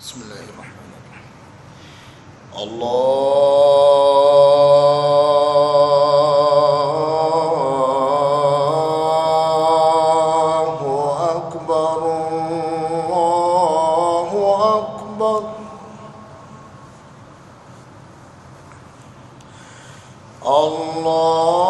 بسم الله الرحمن الرحيم الله أكبر الله أكبر الله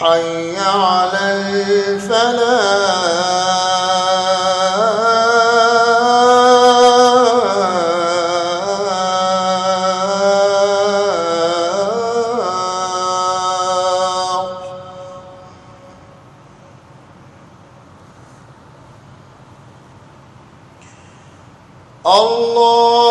حي على الفلاح. الله